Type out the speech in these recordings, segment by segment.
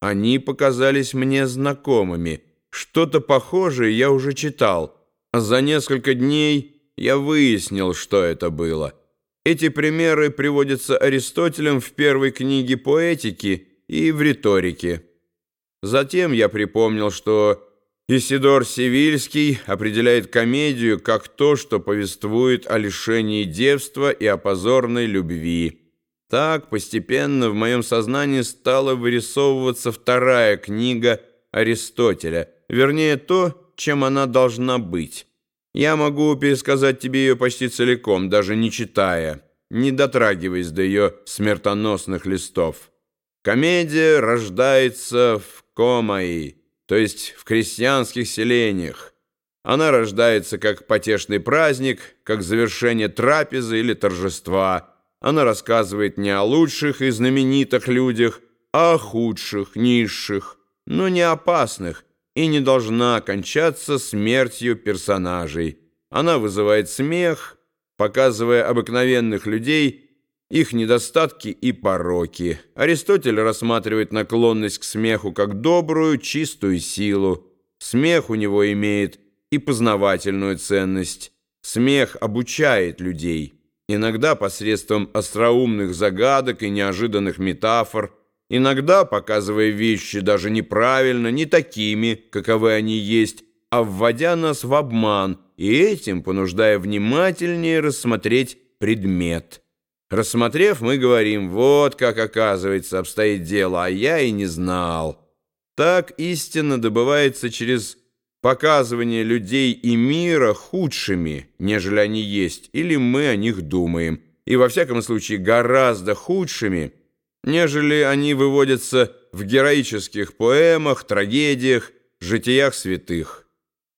Они показались мне знакомыми. Что-то похожее я уже читал. За несколько дней я выяснил, что это было. Эти примеры приводятся Аристотелем в первой книге «Поэтики» и в «Риторике». Затем я припомнил, что Исидор Севильский определяет комедию как то, что повествует о лишении девства и о позорной любви. Так постепенно в моем сознании стала вырисовываться вторая книга Аристотеля, вернее то, чем она должна быть. Я могу пересказать тебе ее почти целиком, даже не читая, не дотрагиваясь до ее смертоносных листов. Комедия рождается в Комаи, то есть в крестьянских селениях. Она рождается как потешный праздник, как завершение трапезы или торжества. Она рассказывает не о лучших и знаменитых людях, а о худших, низших, но не опасных, и не должна кончаться смертью персонажей. Она вызывает смех, показывая обыкновенных людей, их недостатки и пороки. Аристотель рассматривает наклонность к смеху как добрую, чистую силу. Смех у него имеет и познавательную ценность. Смех обучает людей, иногда посредством остроумных загадок и неожиданных метафор – иногда показывая вещи даже неправильно, не такими, каковы они есть, а вводя нас в обман и этим понуждая внимательнее рассмотреть предмет. Рассмотрев, мы говорим, вот как, оказывается, обстоит дело, а я и не знал. Так истина добывается через показывание людей и мира худшими, нежели они есть, или мы о них думаем, и во всяком случае гораздо худшими – нежели они выводятся в героических поэмах, трагедиях, житиях святых.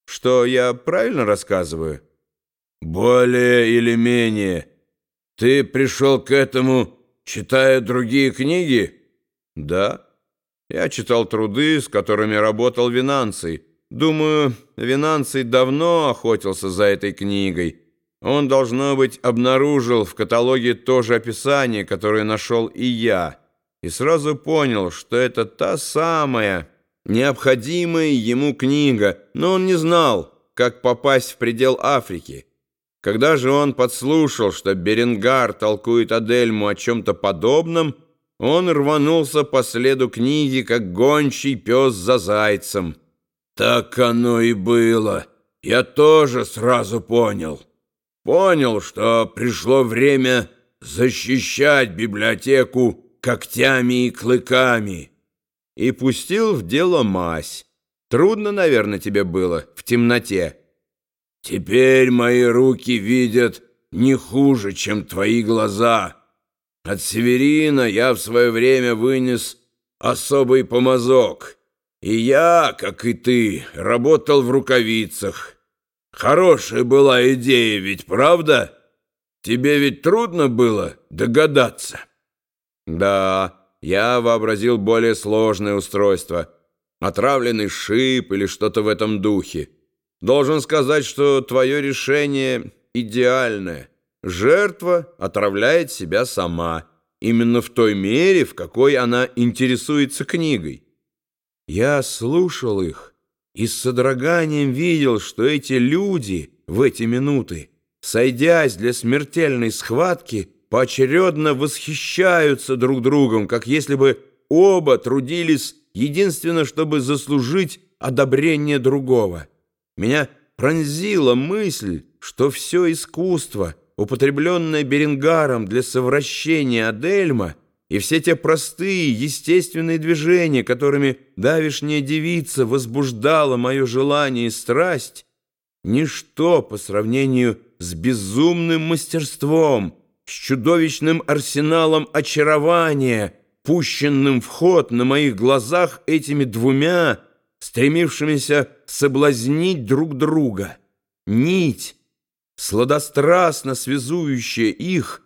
Что я правильно рассказываю? Более или менее. Ты пришел к этому, читая другие книги? Да. Я читал труды, с которыми работал Винанций. Думаю, Винанций давно охотился за этой книгой. Он, должно быть, обнаружил в каталоге то же описание, которое нашел и я, и сразу понял, что это та самая необходимая ему книга, но он не знал, как попасть в предел Африки. Когда же он подслушал, что Беренгар толкует Адельму о чем-то подобном, он рванулся по следу книги, как гончий пес за зайцем. Так оно и было. Я тоже сразу понял. Понял, что пришло время защищать библиотеку когтями и клыками. И пустил в дело мазь. Трудно, наверное, тебе было в темноте. Теперь мои руки видят не хуже, чем твои глаза. От Северина я в свое время вынес особый помазок. И я, как и ты, работал в рукавицах. Хорошая была идея ведь, правда? Тебе ведь трудно было догадаться?» «Да, я вообразил более сложное устройство. Отравленный шип или что-то в этом духе. Должен сказать, что твое решение идеальное. Жертва отравляет себя сама, именно в той мере, в какой она интересуется книгой. Я слушал их» и с содроганием видел, что эти люди в эти минуты, сойдясь для смертельной схватки, поочередно восхищаются друг другом, как если бы оба трудились единственно, чтобы заслужить одобрение другого. Меня пронзила мысль, что все искусство, употребленное Беренгаром для совращения Адельма, и все те простые, естественные движения, которыми давишняя девица возбуждала мое желание и страсть, ничто по сравнению с безумным мастерством, с чудовищным арсеналом очарования, пущенным в ход на моих глазах этими двумя, стремившимися соблазнить друг друга. Нить, сладострастно связующая их,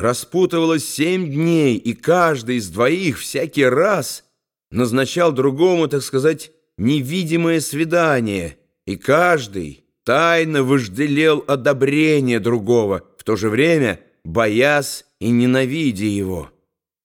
распутывалось семь дней, и каждый из двоих всякий раз назначал другому, так сказать, невидимое свидание, и каждый тайно вожделел одобрение другого, в то же время боясь и ненавидя его.